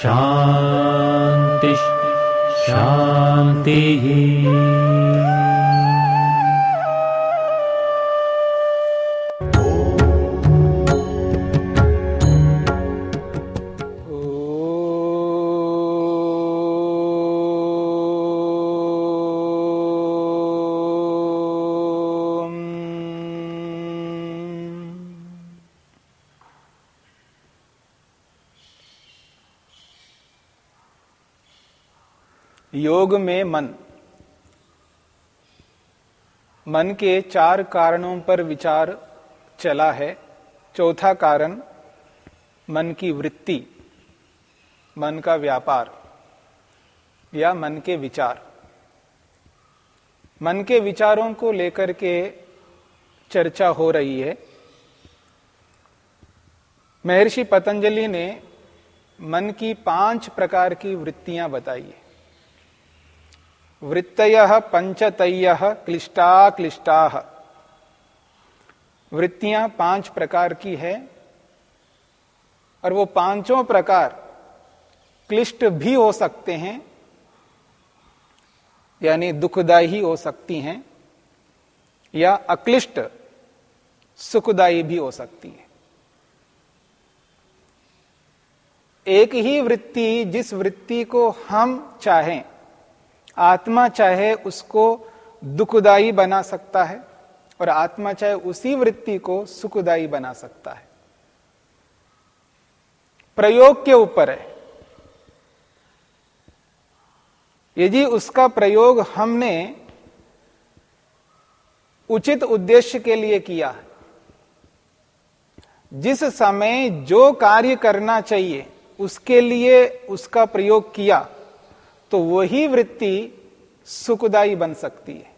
शान्तिः शान्तिः योग में मन। मन के चार कारणों पर विचार चला है। चौथा कारण, मन की वृत्ति, मन का व्यापार, या मन के विचार। मन के विचारों को लेकर के चर्चा हो रही है। महर्षि पतंजलि ने मन की पाँच प्रकार की वृत्तियाँ बताई है। वृत्तय पंचतय क्लिष्टा क्लिष्टा। वृत्तियाँ पाँच प्रकार की है और वो पाँचों प्रकार क्लिष्ट भी हो सकते हैं, यानी दुखदायी हो सकती हैं, या अक्लिष्ट सुखदायी भी हो सकती है। एक ही वृत्ति, जिस वृत्ति को हम चाहें आत्मा चाहे उसको दुखदायी बना सकता है और आत्मा चाहे उसी वृत्ति को सुखदायी बना सकता है। प्रयोग के ऊपर है। यदि उसका प्रयोग हमने उचित उद्देश्य के लिए किया जिस समय जो कार्य करना चाहिए, उसके लिए उसका प्रयोग किया तो वही वृत्ति सुखदायी बन सकती है।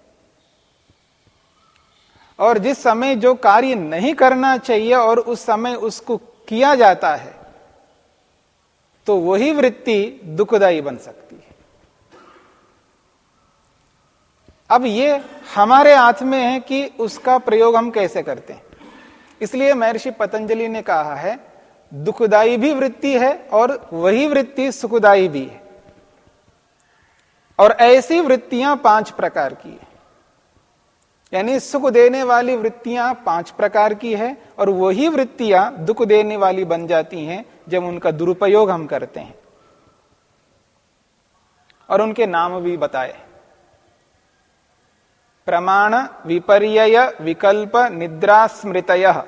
और जिस समय जो कार्य नहीं करना चाहिए और उस समय उसको किया जाता है तो वही वृत्ति दुखदायी बन सकती है। अब ये हमारे हाथ में है कि उसका प्रयोग हम कैसे करते हैं। इसलिए महर्षि पतंजलि ने कहा है, दुखदायी भी वृत्ति है और वही वृत्ति सुखदायी भी है। और ऐसी वृत्तियाँ पाँच प्रकार की है। यानी सुख देने वाली वृत्तियाँ पाँच प्रकार की है और वही वृत्तियाँ दुख देने वाली बन जाती हैं जब उनका दुरुपयोग हम करते हैं। और उनके नाम भी बताए। प्रमाण विपर्य विकल्प, निद्रा, स्मृतय।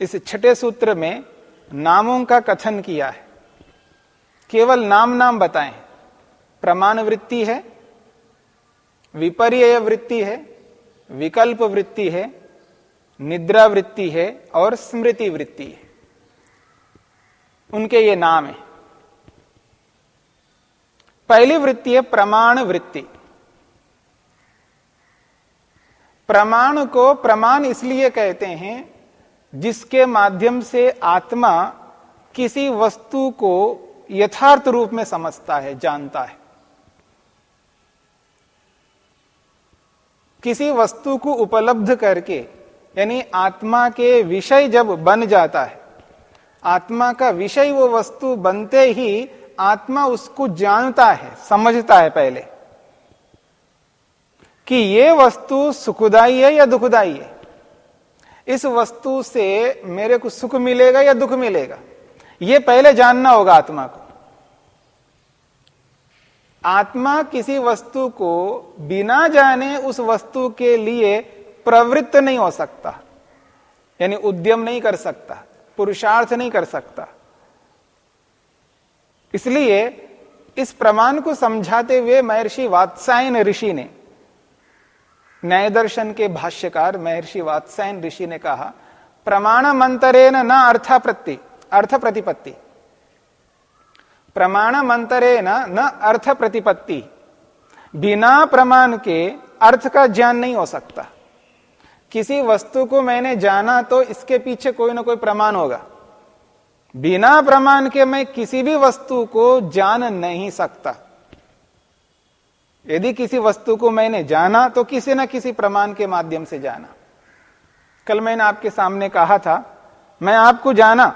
इस छठे सूत्र में नामों का कथन किया है। केवल नाम नाम बताएँ। प्रमाण वृत्ति है विपर्य वृत्ति है, विकल्प वृत्ति है, निद्रा वृत्ति है और स्मृति वृत्ति है। उनके ये नाम है। पहली वृत्ति है प्रमाण वृत्ति। प्रमाण को प्रमाण इसलिए कहते हैं जिसके माध्यम से आत्मा किसी वस्तु को यथार्थ रूप में समझता है, जानता है। किसी वस्तु को उपलब्ध करके, यानी आत्मा के विषय जब बन जाता है, आत्मा का विषय वो वस्तु बनते ही आत्मा उसको जानता है, समझता है पहले, कि ये वस्तु सुखदाई है या दुखदाई है। इस वस्तु से मेरे को सुख मिलेगा या दुख मिलेगा? ये पहले जानना होगा आत्मा को। आत्मा किसी वस्तु को बिना जाने उस वस्तु के लिए प्रवृत्त नहीं हो सकता, यानी उद्यम नहीं कर सकता, पुरुषार्थ नहीं कर सकता। इसलिए इस प्रमाण को समझाते हुए महर्षि वात्सायन ऋषि ने, न्याय दर्शन के भाष्यकार महर्षि वात्सायन ऋषि ने कहा, प्रमाण मंतरेन न अर्थ प्रति अर्थ प्रतिपत्ति प्रमाण मंतरेन न अर्थ प्रतिपत्ति बिना प्रमाण के अर्थ का ज्ञान नहीं हो सकता। किसी वस्तु को मैंने जाना तो इसके पीछे कोई ना कोई प्रमाण होगा। बिना प्रमाण के मैं किसी भी वस्तु को जान नहीं सकता। यदि किसी वस्तु को मैंने जाना तो किसी ना किसी प्रमाण के माध्यम से जाना। कल मैंने आपके सामने कहा था, मैं आपको जाना।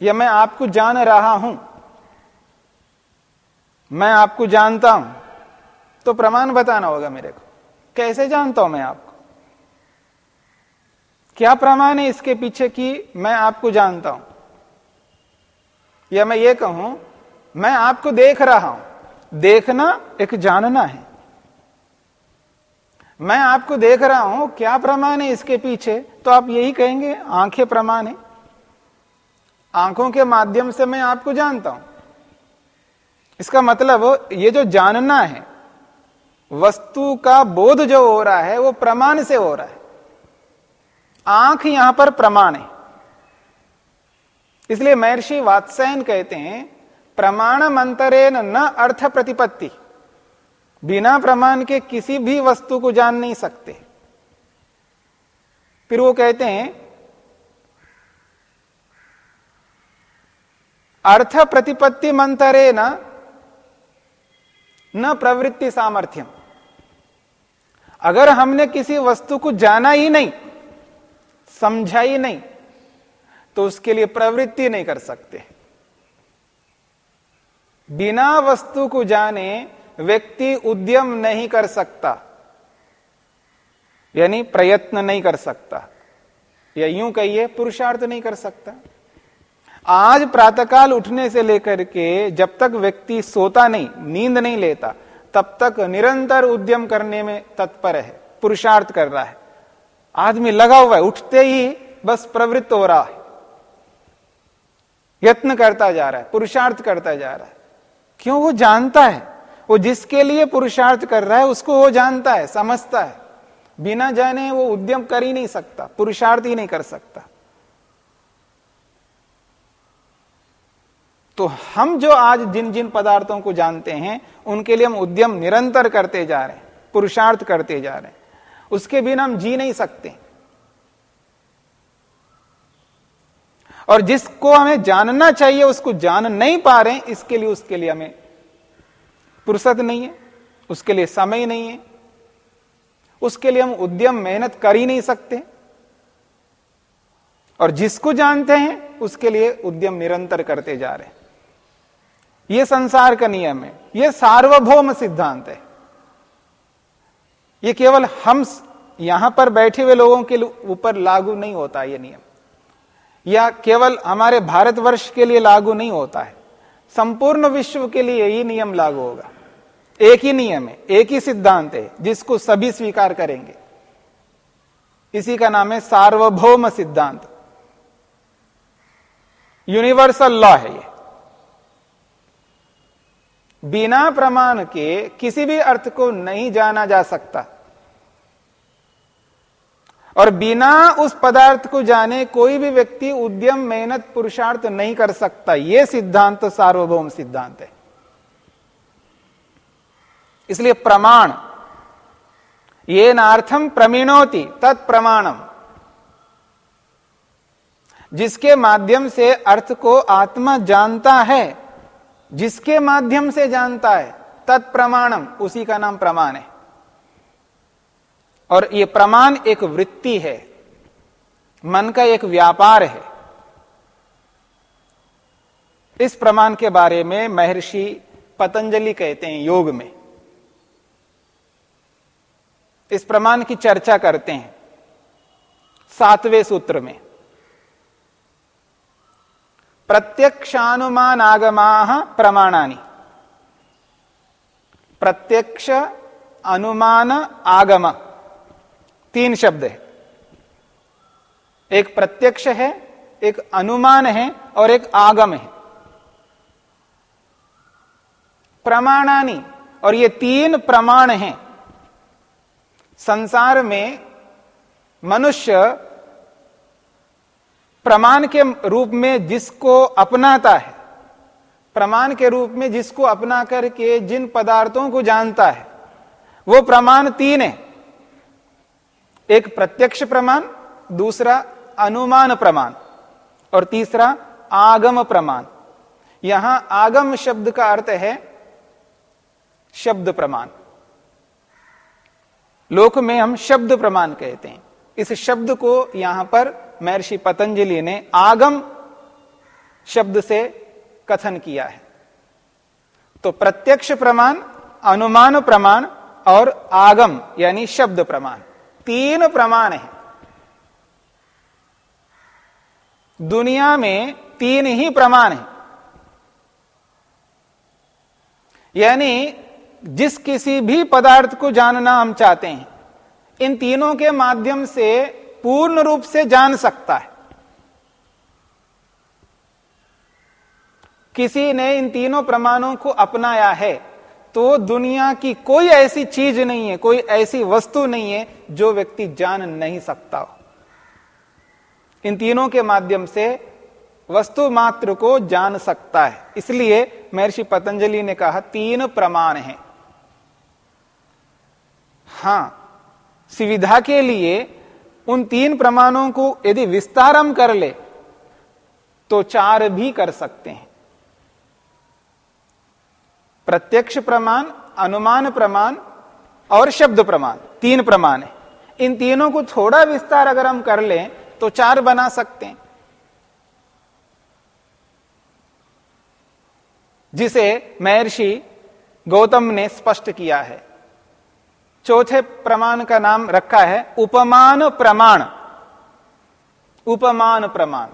या मैं आपको जान रहा हूँ, मैं आपको जानता हूँ तो प्रमाण बताना होगा मेरे को। कैसे जानता हूँ मैं आपको? क्या प्रमाण है इसके पीछे कि मैं आपको जानता हूँ? या मैं ये कहूँ, मैं आपको देख रहा हूँ। देखना एक जानना है। मैं आपको देख रहा हूँ, क्या प्रमाण है इसके पीछे? तो आप यही कहेंगे, आँखें प्रमाण है। आँखों के माध्यम से मैं आपको जानता हूँ। इसका मतलब ये जो जानना है, वस्तु का बोध जो हो रहा है, वो प्रमाण से हो रहा है। आँख यहाँ पर प्रमाण है। इसलिए महर्षि वात्सायन कहते हैं, प्रमाण मंतरेन न अर्थ प्रतिपत्ति। बिना प्रमाण के किसी भी वस्तु को जान नहीं सकते। फिर वो कहते हैं अर्थ प्रतिपत्ति मंतरे न न प्रवृत्ति सामर्थ्यम अगर हमने किसी वस्तु को जाना ही नहीं, समझा ही नहीं तो उसके लिए प्रवृत्ति नहीं कर सकते। बिना वस्तु को जाने व्यक्ति उद्यम नहीं कर सकता, यानी प्रयत्न नहीं कर सकता, या यूँ कहिए, पुरुषार्थ नहीं कर सकता। आज प्रातःकाल उठने से लेकर के जब तक व्यक्ति सोता नहीं, नींद नहीं लेता, तब तक निरंतर उद्यम करने में तत्पर है, पुरुषार्थ कर रहा है। आदमी लगा हुआ है, उठते ही बस प्रवृत्त हो रहा है। यत्न करता जा रहा है, पुरुषार्थ करता जा रहा है। क्यों? वो जानता है। वो जिसके लिए पुरुषार्थ कर रहा है, उसको वो जानता है, समझता है। बिना जाने वो उद्यम कर ही नहीं सकता, पुरुषार्थ ही नहीं कर सकता। तो हम जो आज जिन जिन पदार्थों को जानते हैं, उनके लिए हम उद्यम निरंतर करते जा रहे हैं, पुरुषार्थ करते जा रहे हैं। उसके बिना हम जी नहीं सकते। और जिसको हमें जानना चाहिए, उसको जान नहीं पा रहे इसके लिए, उसके लिए हमें फुर्सत नहीं है, उसके लिए समय नहीं है, उसके लिए हम उद्यम, मेहनत कर ही नहीं सकते। और जिसको जानते हैं, उसके लिए उद्यम निरंतर करते जा रहे हैं। यह संसार का नियम है यह सार्वभौम सिद्धांत है। यह केवल हम यहाँ पर बैठे हुए लोगों के ऊपर लागू नहीं होता यह नियम। या केवल हमारे भारतवर्ष के लिए लागू नहीं होता है, संपूर्ण विश्व के लिए यही नियम लागू होगा। एक ही नियम है, एक ही सिद्धांत है, जिसको सभी स्वीकार करेंगे। इसी का नाम है सार्वभौम सिद्धांत। यूनिवर्सल लॉ है ये। बिना प्रमाण के किसी भी अर्थ को नहीं जाना जा सकता। और बिना उस पदार्थ को जाने कोई भी व्यक्ति उद्यम, मेहनत, पुरुषार्थ नहीं कर सकता। यह सिद्धांत सार्वभौम सिद्धांत है। इसलिए प्रमाण ये नार्थम प्रमीणोति, तत्प्रमाणम। जिसके माध्यम से अर्थ को आत्मा जानता है जिसके माध्यम से जानता है, तत्प्रमाणम, उसी का नाम प्रमाण है। और यह प्रमाण एक वृत्ति है, मन का एक व्यापार है। इस प्रमाण के बारे में महर्षि पतंजलि कहते हैं योग में। इस प्रमाण की चर्चा करते हैं, सातवें सूत्र में। प्रत्यक्षानुमान आगमा प्रमाणानी। प्रत्यक्ष, अनुमान, आगम। तीन शब्द है। एक प्रत्यक्ष है, एक अनुमान है और एक आगम है। प्रमाणानी, और ये तीन प्रमाण हैं। संसार में मनुष्य प्रमाण के रूप में जिसको अपनाता है, प्रमाण के रूप में जिसको अपना करके जिन पदार्थों को जानता है, वो प्रमाण तीन है। एक प्रत्यक्ष प्रमाण, दूसरा अनुमान प्रमाण, और तीसरा आगम प्रमाण। यहाँ आगम शब्द का अर्थ है शब्द प्रमाण। लोक में हम शब्द प्रमाण कहते हैं। इस शब्द को यहाँ पर महर्षि पतंजलि ने आगम शब्द से कथन किया है। तो प्रत्यक्ष प्रमाण, अनुमान प्रमाण और आगम, यानी शब्द प्रमाण, तीन प्रमाण है। दुनिया में तीन ही प्रमाण है। यानी जिस किसी भी पदार्थ को जानना हम चाहते हैं, इन तीनों के माध्यम से पूर्ण रूप से जान सकता है। किसी ने इन तीनों प्रमाणों को अपनाया है तो दुनिया की कोई ऐसी चीज़ नहीं है, कोई ऐसी वस्तु नहीं है जो व्यक्ति जान नहीं सकता हो। इन तीनों के माध्यम से वस्तु मात्र को जान सकता है। इसलिए महर्षि पतंजलि ने कहा, तीन प्रमाण हैं। हाँ, सुविधा के लिए उन तीन प्रमाणों को यदि विस्तारम कर ले तो चार भी कर सकते हैं। प्रत्यक्ष प्रमाण, अनुमान प्रमाण और शब्द प्रमाण, तीन प्रमाण है। इन तीनों को थोड़ा विस्तार अगर हम कर लें तो चार बना सकते हैं। जिसे महर्षि गौतम ने स्पष्ट किया है। चौथे प्रमाण का नाम रखा है, उपमान प्रमाण। उपमान प्रमाण।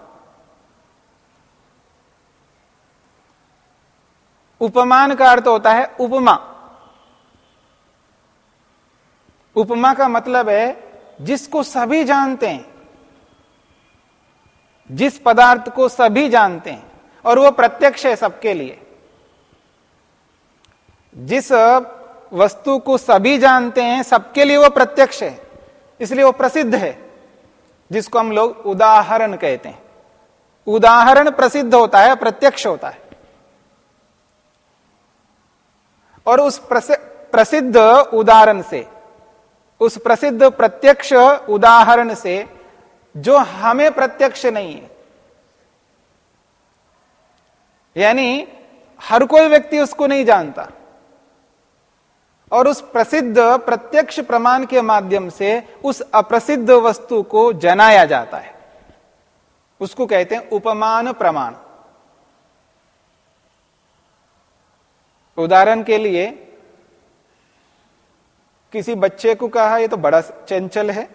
उपमान का अर्थ होता है उपमा। उपमा का मतलब है, जिसको सभी जानते हैं, जिस पदार्थ को सभी जानते हैं, और वो प्रत्यक्ष है सबके लिए। जिस वस्तु को सभी जानते हैं, सबके लिए वो प्रत्यक्ष है, इसलिए वो प्रसिद्ध है, जिसको हम लोग उदाहरण कहते हैं। उदाहरण प्रसिद्ध होता है प्रत्यक्ष होता है। और उस प्रसिद्ध उदाहरण से, उस प्रसिद्ध प्रत्यक्ष उदाहरण से, जो हमें प्रत्यक्ष नहीं है, यानी हर कोई व्यक्ति उसको नहीं जानता। और उस प्रसिद्ध प्रत्यक्ष प्रमाण के माध्यम से उस अप्रसिद्ध वस्तु को जनाया जाता है। उसको कहते हैं उपमान प्रमाण। उदाहरण के लिए, किसी बच्चे को कहा, ये तो बड़ा चंचल है।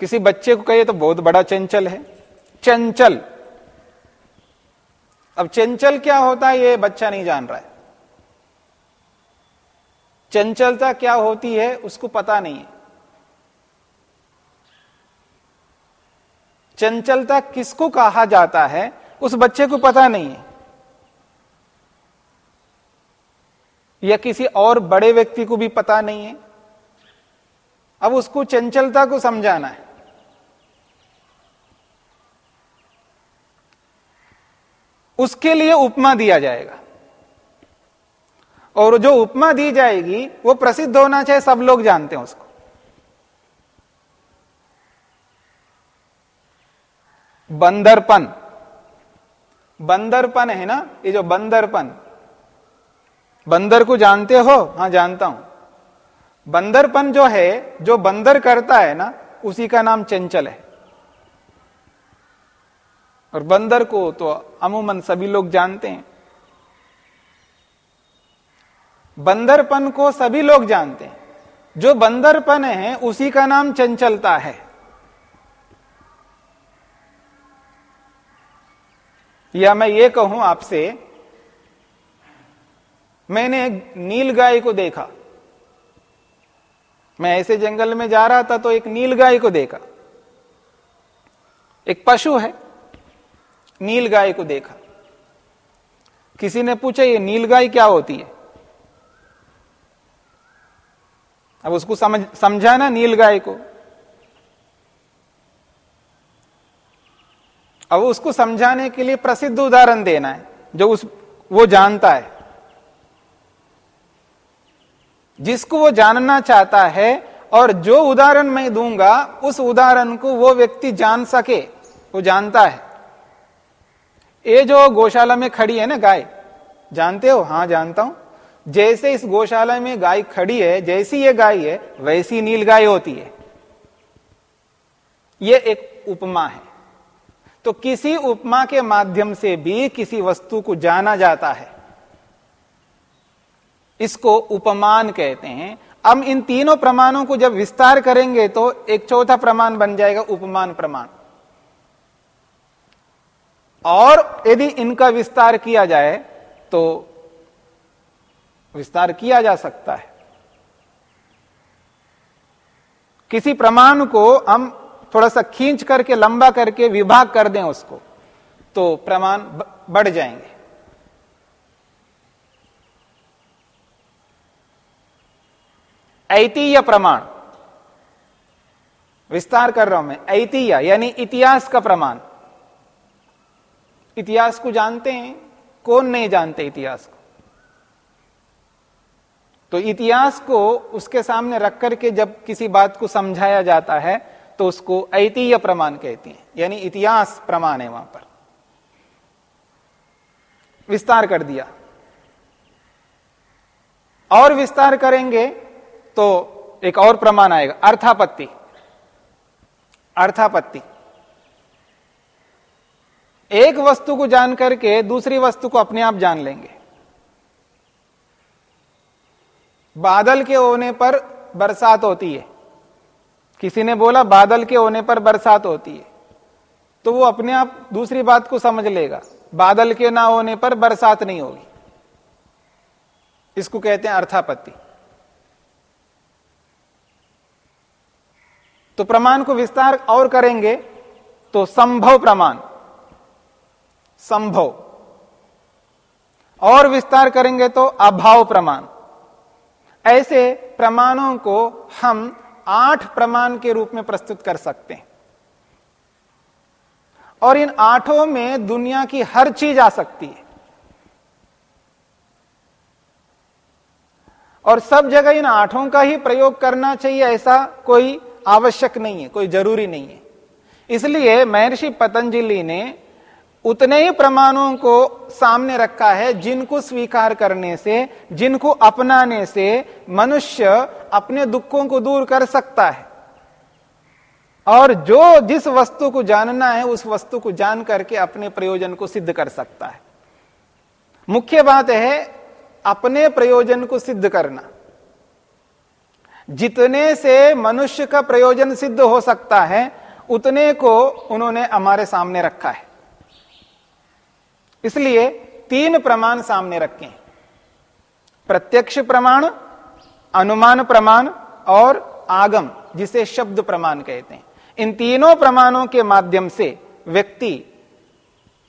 किसी बच्चे को कहिए तो बहुत बड़ा चंचल है। चंचल। अब चंचल क्या होता है, ये बच्चा नहीं जान रहा है। चंचलता क्या होती है उसको पता नहीं है। चंचलता किसको कहा जाता है उस बच्चे को पता नहीं है। या किसी और बड़े व्यक्ति को भी पता नहीं है। अब उसको चंचलता को समझाना है। उसके लिए उपमा दिया जाएगा। और जो उपमा दी जाएगी, वो प्रसिद्ध होना चाहिए, सब लोग जानते हैं उसको। बंदरपन। बंदरपन है ना? ये जो बंदरपन। बंदर को जानते हो? हाँ, जानता हूँ। बंदरपन जो है, जो बंदर करता है ना, उसी का नाम चंचल है। और बंदर को तो अमूमन सभी लोग जानते हैं। बंदरपन को सभी लोग जानते हैं। जो बंदरपन है, उसी का नाम चंचलता है। या मैं ये कहूँ आपसे, मैंने नील गाय को देखा। मैं ऐसे जंगल में जा रहा था तो एक नील गाय को देखा। एक पशु है, नील गाय को देखा। किसी ने पूछा, ये नील गाय क्या होती है? अब उसको समझ समझा ना नील गाय को। अब उसको समझाने के लिए प्रसिद्ध उदाहरण देना है, जो उस, वो जानता है। जिसको वो जानना चाहता है और जो उदाहरण मैं दूँगा, उस उदाहरण को वो व्यक्ति जान सके, वो जानता है। ये जो गौशाला में खड़ी है ना गाय, जानते हो? हाँ, जानता हूँ। जैसे इस गौशाला में गाय खड़ी है, जैसी ये गाय है, वैसी नील गाय होती है। ये एक उपमा है। तो किसी उपमा के माध्यम से भी किसी वस्तु को जाना जाता है। इसको उपमान कहते हैं। हम इन तीनों प्रमाणों को जब विस्तार करेंगे तो एक चौथा प्रमाण बन जाएगा, उपमान प्रमाण। और यदि इनका विस्तार किया जाए तो विस्तार किया जा सकता है। किसी प्रमाण को हम थोड़ा सा खींच करके, लंबा करके, विभाग कर दें उसको तो प्रमाण बढ़ जाएँगे। ऐतीय प्रमाण। विस्तार कर रहा हूँ मैं। ऐतीय यानी इतिहास का प्रमाण। इतिहास को जानते हैं, कौन नहीं जानते इतिहास को? तो इतिहास को उसके सामने रख करके जब किसी बात को समझाया जाता है तो उसको ऐतीय प्रमाण कहती हैं। यानी इतिहास प्रमाण है वहाँ पर। विस्तार कर दिया। और विस्तार करेंगे तो एक और प्रमाण आएगा। अर्थापत्ति। अर्थापत्ति। एक वस्तु को जान करके दूसरी वस्तु को अपने आप जान लेंगे। बादल के होने पर बरसात होती है। किसी ने बोला, बादल के होने पर बरसात होती है। तो वो अपने आप दूसरी बात को समझ लेगा। बादल के ना होने पर बरसात नहीं होगी। इसको कहते हैं अर्थापत्ति। तो प्रमाण को विस्तार और करेंगे तो संभव प्रमाण। संभव। और विस्तार करेंगे तो अभाव प्रमाण। ऐसे प्रमाणों को हम आठ प्रमाण के रूप में प्रस्तुत कर सकते हैं। और इन आठों में दुनिया की हर चीज़ आ सकती है। और सब जगह इन आठों का ही प्रयोग करना चाहिए, ऐसा कोई आवश्यक नहीं है, कोई ज़रूरी नहीं है। इसलिए महर्षि पतंजलि ने उतने ही प्रमाणों को सामने रखा है जिनको स्वीकार करने से, जिनको अपनाने से मनुष्य अपने दुखों को दूर कर सकता है। और जो जिस वस्तु को जानना है, उस वस्तु को जान करके अपने प्रयोजन को सिद्ध कर सकता है। मुख्य बात है, अपने प्रयोजन को सिद्ध करना। जितने से मनुष्य का प्रयोजन सिद्ध हो सकता है, उतने को उन्होंने हमारे सामने रखा है। इसलिए तीन प्रमाण सामने रखे। प्रत्यक्ष प्रमाण, अनुमान प्रमाण और आगम, जिसे शब्द प्रमाण कहते हैं। इन तीनों प्रमाणों के माध्यम से व्यक्ति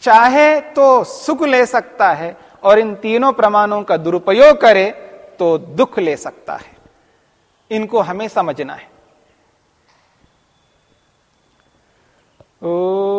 चाहे तो सुख ले सकता है और इन तीनों प्रमाणों का दुरुपयोग करे तो दुख ले सकता है। इनको हमें समझना है। ओ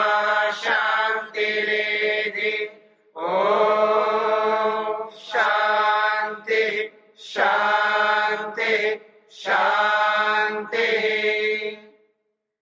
Shall